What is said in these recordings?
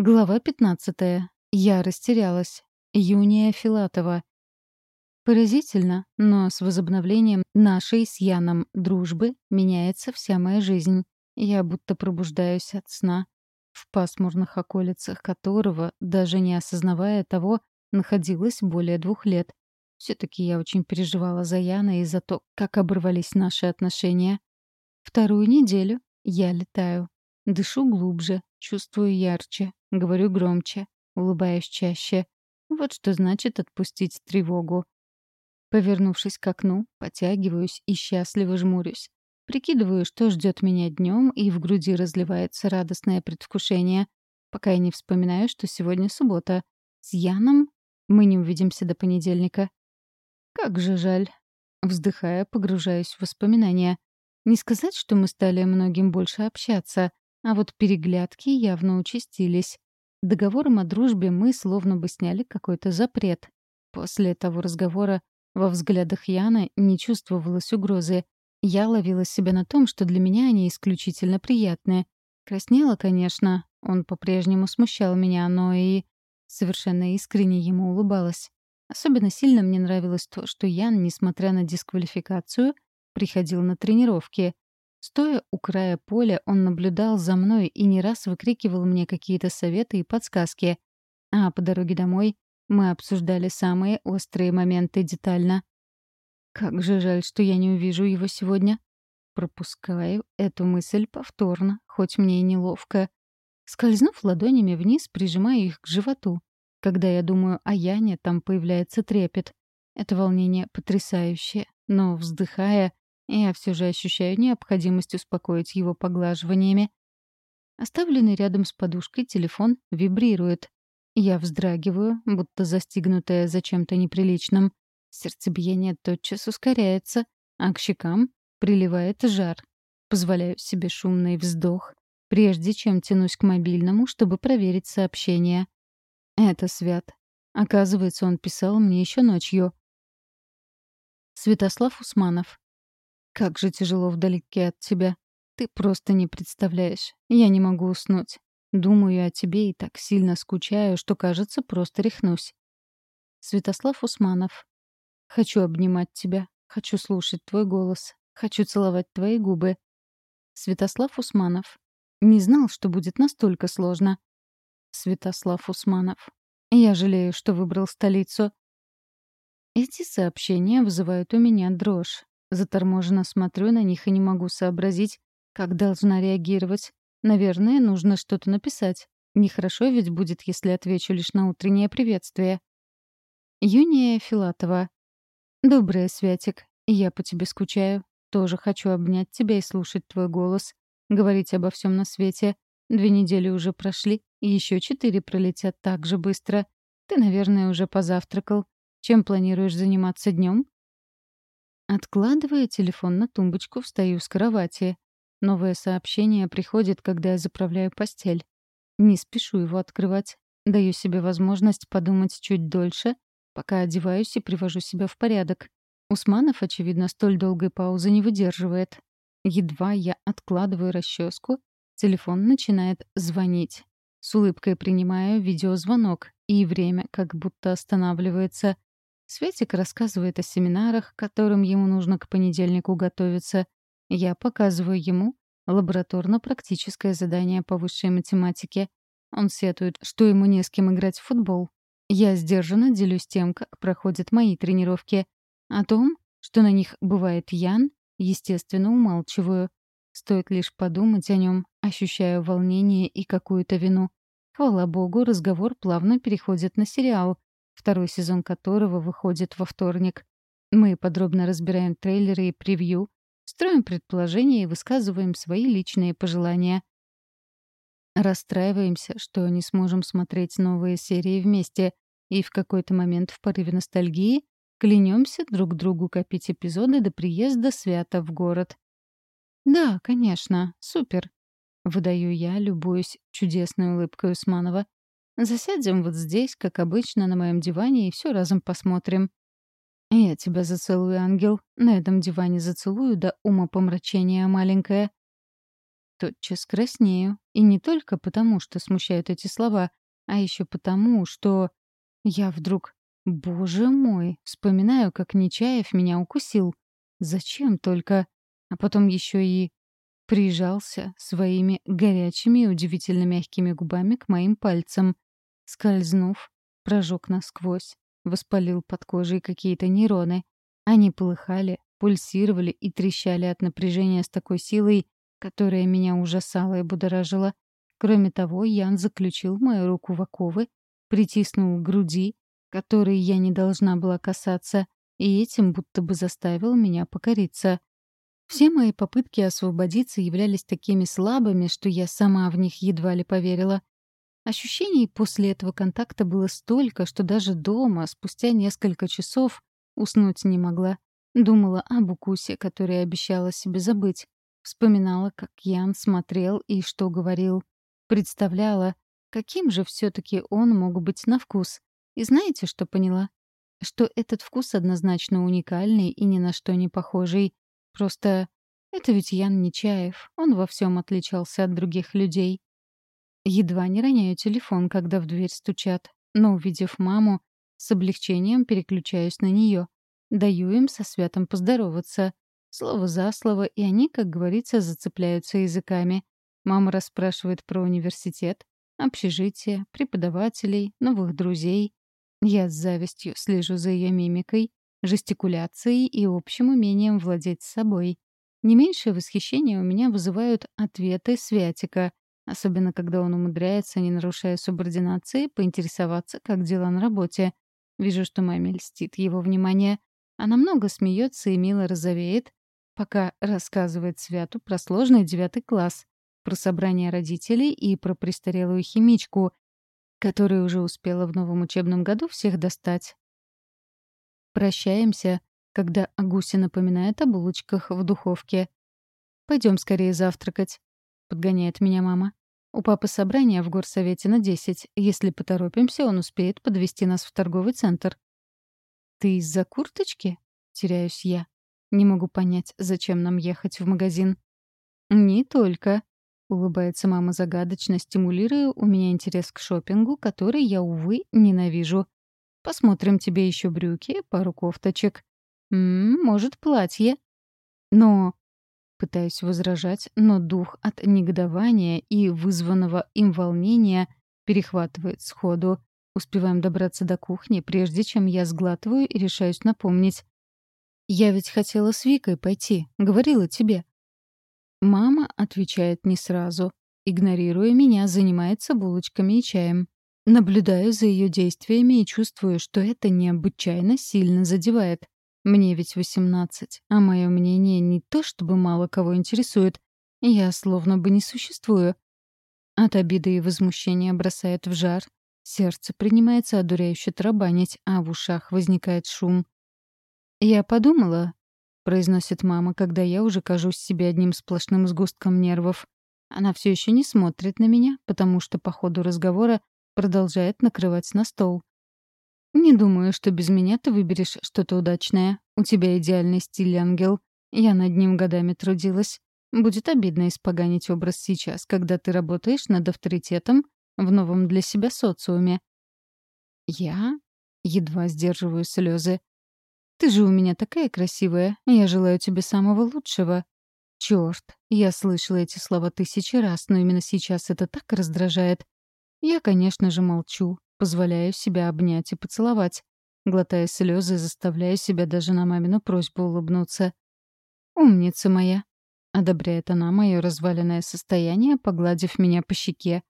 Глава 15. Я растерялась. Юния Филатова. Поразительно, но с возобновлением нашей с Яном дружбы меняется вся моя жизнь. Я будто пробуждаюсь от сна, в пасмурных околицах которого, даже не осознавая того, находилась более двух лет. Все-таки я очень переживала за Яна и за то, как оборвались наши отношения. Вторую неделю я летаю. Дышу глубже, чувствую ярче, говорю громче, улыбаюсь чаще. Вот что значит отпустить тревогу. Повернувшись к окну, потягиваюсь и счастливо жмурюсь. Прикидываю, что ждет меня днем, и в груди разливается радостное предвкушение, пока я не вспоминаю, что сегодня суббота. С Яном мы не увидимся до понедельника. Как же жаль. Вздыхая, погружаюсь в воспоминания. Не сказать, что мы стали многим больше общаться, а вот переглядки явно участились. Договором о дружбе мы словно бы сняли какой-то запрет. После того разговора во взглядах Яна не чувствовалось угрозы. Я ловила себя на том, что для меня они исключительно приятные. Краснела, конечно, он по-прежнему смущал меня, но и совершенно искренне ему улыбалась. Особенно сильно мне нравилось то, что Ян, несмотря на дисквалификацию, приходил на тренировки. Стоя у края поля, он наблюдал за мной и не раз выкрикивал мне какие-то советы и подсказки. А по дороге домой мы обсуждали самые острые моменты детально. Как же жаль, что я не увижу его сегодня. Пропускаю эту мысль повторно, хоть мне и неловко. Скользнув ладонями вниз, прижимаю их к животу. Когда я думаю о Яне, там появляется трепет. Это волнение потрясающее, но, вздыхая, я все же ощущаю необходимость успокоить его поглаживаниями. Оставленный рядом с подушкой телефон вибрирует. Я вздрагиваю, будто застигнутая за чем-то неприличным. Сердцебиение тотчас ускоряется, а к щекам приливает жар. Позволяю себе шумный вздох, прежде чем тянусь к мобильному, чтобы проверить сообщение. Это Свят. Оказывается, он писал мне еще ночью. Святослав Усманов. Как же тяжело вдалеке от тебя. Ты просто не представляешь. Я не могу уснуть. Думаю о тебе и так сильно скучаю, что, кажется, просто рехнусь. Святослав Усманов. Хочу обнимать тебя. Хочу слушать твой голос. Хочу целовать твои губы. Святослав Усманов. Не знал, что будет настолько сложно. Святослав Усманов. Я жалею, что выбрал столицу. Эти сообщения вызывают у меня дрожь. Заторможенно смотрю на них и не могу сообразить, как должна реагировать. Наверное, нужно что-то написать. Нехорошо ведь будет, если отвечу лишь на утреннее приветствие. Юния Филатова. «Доброе, Святик. Я по тебе скучаю. Тоже хочу обнять тебя и слушать твой голос. Говорить обо всем на свете. Две недели уже прошли, и еще четыре пролетят так же быстро. Ты, наверное, уже позавтракал. Чем планируешь заниматься днем? Откладывая телефон на тумбочку, встаю с кровати. Новое сообщение приходит, когда я заправляю постель. Не спешу его открывать. Даю себе возможность подумать чуть дольше, пока одеваюсь и привожу себя в порядок. Усманов, очевидно, столь долгой паузы не выдерживает. Едва я откладываю расческу, телефон начинает звонить. С улыбкой принимаю видеозвонок, и время как будто останавливается. Светик рассказывает о семинарах, к которым ему нужно к понедельнику готовиться. Я показываю ему лабораторно-практическое задание по высшей математике. Он сетует, что ему не с кем играть в футбол. Я сдержанно делюсь тем, как проходят мои тренировки. О том, что на них бывает Ян, естественно, умалчиваю. Стоит лишь подумать о нем, ощущаю волнение и какую-то вину. Хвала богу, разговор плавно переходит на сериал, второй сезон которого выходит во вторник. Мы подробно разбираем трейлеры и превью, строим предположения и высказываем свои личные пожелания. Расстраиваемся, что не сможем смотреть новые серии вместе, и в какой-то момент в порыве ностальгии клянемся друг другу копить эпизоды до приезда Свята в город. «Да, конечно, супер», — выдаю я, любуюсь чудесной улыбкой Усманова. Засядем вот здесь, как обычно, на моем диване и все разом посмотрим. Я тебя зацелую, ангел. На этом диване зацелую до ума помрачения, маленькая. тотчас краснею. И не только потому, что смущают эти слова, а еще потому, что я вдруг, боже мой, вспоминаю, как Нечаев меня укусил. Зачем только? А потом еще и прижался своими горячими и удивительно мягкими губами к моим пальцам. Скользнув, прожег насквозь, воспалил под кожей какие-то нейроны. Они полыхали, пульсировали и трещали от напряжения с такой силой, которая меня ужасала и будоражила. Кроме того, Ян заключил мою руку в оковы, притиснул к груди, которой я не должна была касаться, и этим будто бы заставил меня покориться. Все мои попытки освободиться являлись такими слабыми, что я сама в них едва ли поверила. Ощущений после этого контакта было столько, что даже дома, спустя несколько часов, уснуть не могла. Думала об укусе, который обещала себе забыть. Вспоминала, как Ян смотрел и что говорил. Представляла, каким же все таки он мог быть на вкус. И знаете, что поняла? Что этот вкус однозначно уникальный и ни на что не похожий. Просто это ведь Ян Нечаев, он во всем отличался от других людей. Едва не роняю телефон, когда в дверь стучат, но, увидев маму, с облегчением переключаюсь на нее. Даю им со святом поздороваться. Слово за слово, и они, как говорится, зацепляются языками. Мама расспрашивает про университет, общежитие, преподавателей, новых друзей. Я с завистью слежу за ее мимикой, жестикуляцией и общим умением владеть собой. Не меньшее восхищение у меня вызывают ответы Святика, особенно когда он умудряется, не нарушая субординации, поинтересоваться, как дела на работе. Вижу, что маме льстит его внимание. Она много смеется и мило розовеет, пока рассказывает Святу про сложный девятый класс, про собрание родителей и про престарелую химичку, которая уже успела в новом учебном году всех достать. Прощаемся, когда Агуся напоминает о булочках в духовке. Пойдем скорее завтракать», — подгоняет меня мама. «У папы собрание в горсовете на десять. Если поторопимся, он успеет подвести нас в торговый центр». «Ты из-за курточки?» — теряюсь я. Не могу понять, зачем нам ехать в магазин. «Не только», — улыбается мама загадочно, стимулируя у меня интерес к шопингу, который я, увы, ненавижу. Посмотрим тебе еще брюки, пару кофточек. М -м, может, платье. Но... Пытаюсь возражать, но дух от негодования и вызванного им волнения перехватывает сходу. Успеваем добраться до кухни, прежде чем я сглатываю и решаюсь напомнить. «Я ведь хотела с Викой пойти, говорила тебе». Мама отвечает не сразу. Игнорируя меня, занимается булочками и чаем. Наблюдаю за ее действиями и чувствую, что это необычайно сильно задевает. Мне ведь восемнадцать, а мое мнение не то чтобы мало кого интересует. Я словно бы не существую. От обиды и возмущения бросает в жар. Сердце принимается одуряюще тарабанить, а в ушах возникает шум. «Я подумала», — произносит мама, когда я уже кажусь себе одним сплошным сгустком нервов. Она все еще не смотрит на меня, потому что по ходу разговора продолжает накрывать на стол. «Не думаю, что без меня ты выберешь что-то удачное. У тебя идеальный стиль, ангел. Я над ним годами трудилась. Будет обидно испоганить образ сейчас, когда ты работаешь над авторитетом в новом для себя социуме». «Я?» Едва сдерживаю слезы. «Ты же у меня такая красивая. Я желаю тебе самого лучшего». Черт, я слышала эти слова тысячи раз, но именно сейчас это так раздражает. Я, конечно же, молчу, позволяю себя обнять и поцеловать, глотая слезы, заставляя себя даже на мамину просьбу улыбнуться. «Умница моя!» — одобряет она мое разваленное состояние, погладив меня по щеке.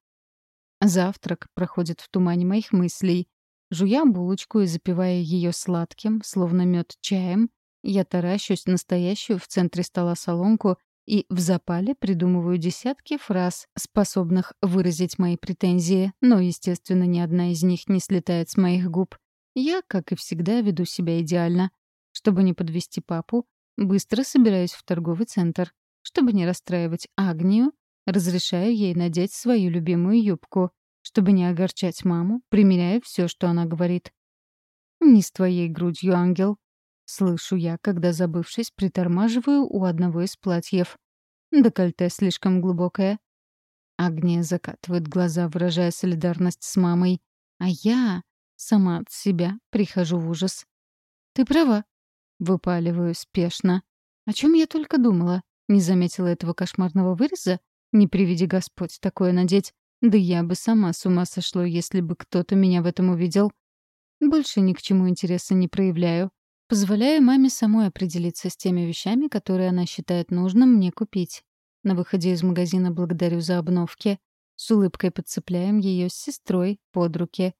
Завтрак проходит в тумане моих мыслей. Жуя булочку и запивая ее сладким, словно мед чаем, я таращусь настоящую в центре стола солонку и в запале придумываю десятки фраз, способных выразить мои претензии, но, естественно, ни одна из них не слетает с моих губ. Я, как и всегда, веду себя идеально. Чтобы не подвести папу, быстро собираюсь в торговый центр. Чтобы не расстраивать Агнию, разрешаю ей надеть свою любимую юбку. Чтобы не огорчать маму, примеряю все, что она говорит. «Не с твоей грудью, ангел», Слышу я, когда, забывшись, притормаживаю у одного из платьев. Декольте слишком глубокое. Агния закатывает глаза, выражая солидарность с мамой. А я сама от себя прихожу в ужас. «Ты права», — выпаливаю спешно. «О чем я только думала? Не заметила этого кошмарного выреза? Не приведи Господь такое надеть. Да я бы сама с ума сошла, если бы кто-то меня в этом увидел. Больше ни к чему интереса не проявляю. Позволяю маме самой определиться с теми вещами, которые она считает нужным мне купить. На выходе из магазина благодарю за обновки. С улыбкой подцепляем ее с сестрой под руки.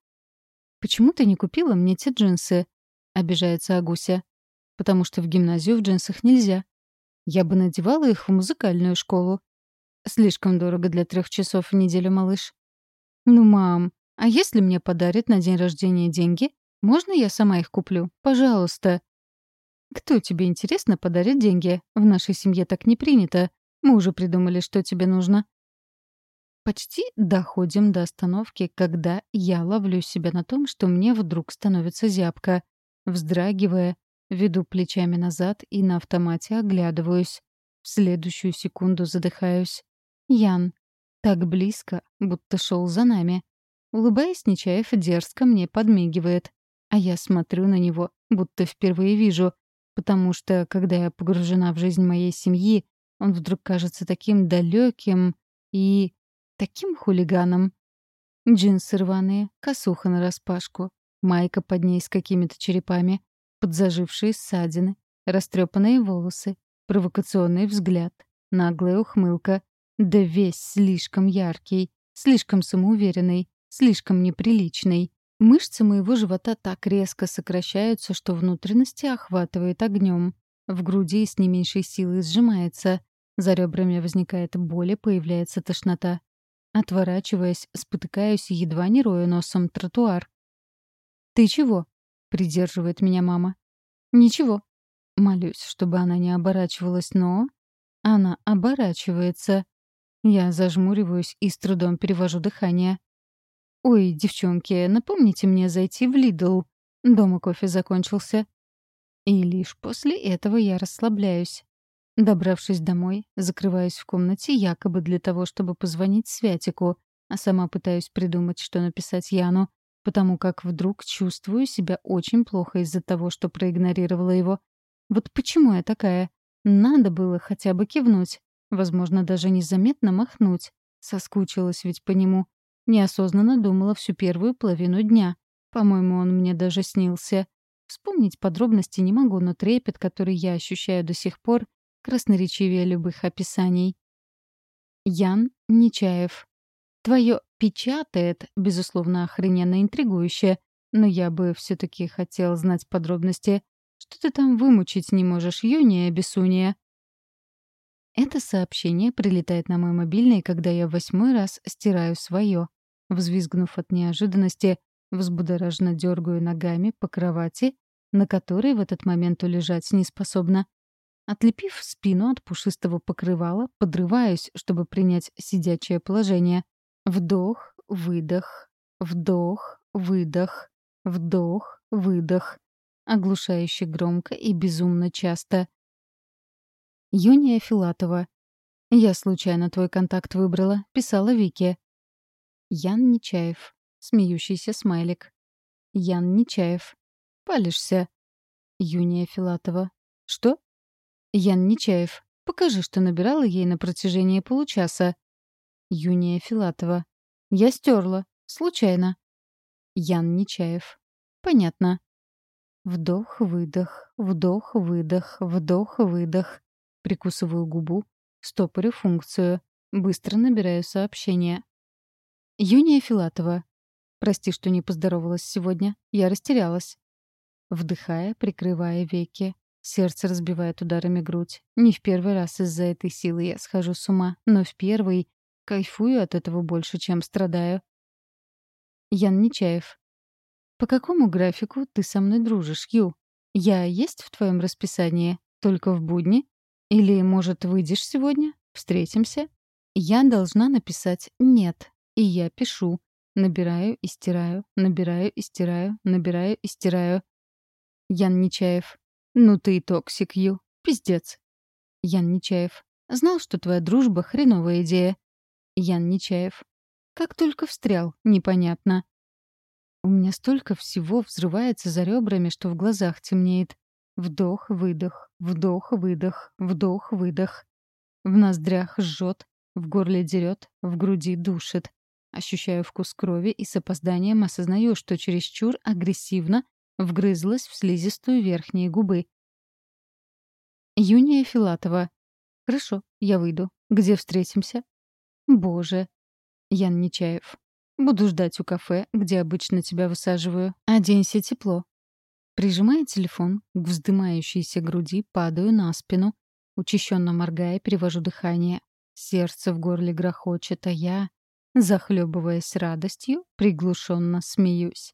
«Почему ты не купила мне те джинсы?» — обижается Агуся. «Потому что в гимназию в джинсах нельзя. Я бы надевала их в музыкальную школу. Слишком дорого для трех часов в неделю, малыш. Ну, мам, а если мне подарят на день рождения деньги, можно я сама их куплю? Пожалуйста. Кто тебе, интересно, подарит деньги? В нашей семье так не принято. Мы уже придумали, что тебе нужно. Почти доходим до остановки, когда я ловлю себя на том, что мне вдруг становится зябко. Вздрагивая, веду плечами назад и на автомате оглядываюсь. В следующую секунду задыхаюсь. Ян. Так близко, будто шел за нами. Улыбаясь, Нечаев дерзко мне подмигивает. А я смотрю на него, будто впервые вижу, потому что, когда я погружена в жизнь моей семьи, он вдруг кажется таким далеким и таким хулиганом. Джинсы рваные, косуха нараспашку, майка под ней с какими-то черепами, подзажившие ссадины, растрепанные волосы, провокационный взгляд, наглая ухмылка, да весь слишком яркий, слишком самоуверенный, слишком неприличный. Мышцы моего живота так резко сокращаются, что внутренности охватывает огнем. В груди с не меньшей силой сжимается. За ребрами возникает боль и появляется тошнота. Отворачиваясь, спотыкаюсь и едва не рою носом тротуар. «Ты чего?» — придерживает меня мама. «Ничего». Молюсь, чтобы она не оборачивалась, но... Она оборачивается. Я зажмуриваюсь и с трудом перевожу дыхание. «Ой, девчонки, напомните мне зайти в Лидл. Дома кофе закончился». И лишь после этого я расслабляюсь. Добравшись домой, закрываюсь в комнате якобы для того, чтобы позвонить Святику, а сама пытаюсь придумать, что написать Яну, потому как вдруг чувствую себя очень плохо из-за того, что проигнорировала его. Вот почему я такая? Надо было хотя бы кивнуть. Возможно, даже незаметно махнуть. Соскучилась ведь по нему. Неосознанно думала всю первую половину дня. По-моему, он мне даже снился. Вспомнить подробности не могу, но трепет, который я ощущаю до сих пор, красноречивее любых описаний. Ян Нечаев. Твое «печатает», безусловно, охрененно интригующе, но я бы все таки хотел знать подробности. Что ты там вымучить не можешь, Юния Бесуния? Это сообщение прилетает на мой мобильный, когда я восьмой раз стираю свое. Взвизгнув от неожиданности, взбудораженно дергаю ногами по кровати, на которой в этот момент улежать не способна. Отлепив спину от пушистого покрывала, подрываюсь, чтобы принять сидячее положение. Вдох, выдох, вдох, выдох, вдох, выдох. Оглушающе громко и безумно часто. Юния Филатова. Я случайно твой контакт выбрала, писала Вике. Ян Нечаев. Смеющийся смайлик. Ян Нечаев. Палишься. Юния Филатова. Что? Ян Нечаев. Покажи, что набирала ей на протяжении получаса. Юния Филатова. Я стерла. Случайно. Ян Нечаев. Понятно. Вдох-выдох, вдох-выдох, вдох-выдох. Прикусываю губу, стопорю функцию. Быстро набираю сообщение. Юния Филатова. Прости, что не поздоровалась сегодня. Я растерялась. Вдыхая, прикрывая веки. Сердце разбивает ударами грудь. Не в первый раз из-за этой силы я схожу с ума, но в первый кайфую от этого больше, чем страдаю. Ян Нечаев. По какому графику ты со мной дружишь, Ю? Я есть в твоем расписании? Только в будни? Или, может, выйдешь сегодня? Встретимся? Я должна написать «нет». И я пишу. Набираю и стираю, набираю и стираю, набираю и стираю. Ян Нечаев. Ну ты и токсик, Ю. Пиздец. Ян Нечаев. Знал, что твоя дружба — хреновая идея. Ян Нечаев. Как только встрял, непонятно. У меня столько всего взрывается за ребрами, что в глазах темнеет. Вдох-выдох, вдох-выдох, вдох-выдох. В ноздрях жжет, в горле дерет, в груди душит. Ощущаю вкус крови и с опозданием осознаю, что чересчур агрессивно вгрызлась в слизистую верхние губы. Юния Филатова. Хорошо, я выйду. Где встретимся? Боже. Ян Нечаев. Буду ждать у кафе, где обычно тебя высаживаю. Оденься тепло. Прижимая телефон к вздымающейся груди, падаю на спину. Учащенно моргая, перевожу дыхание. Сердце в горле грохочет, а я, захлебываясь радостью, приглушенно смеюсь.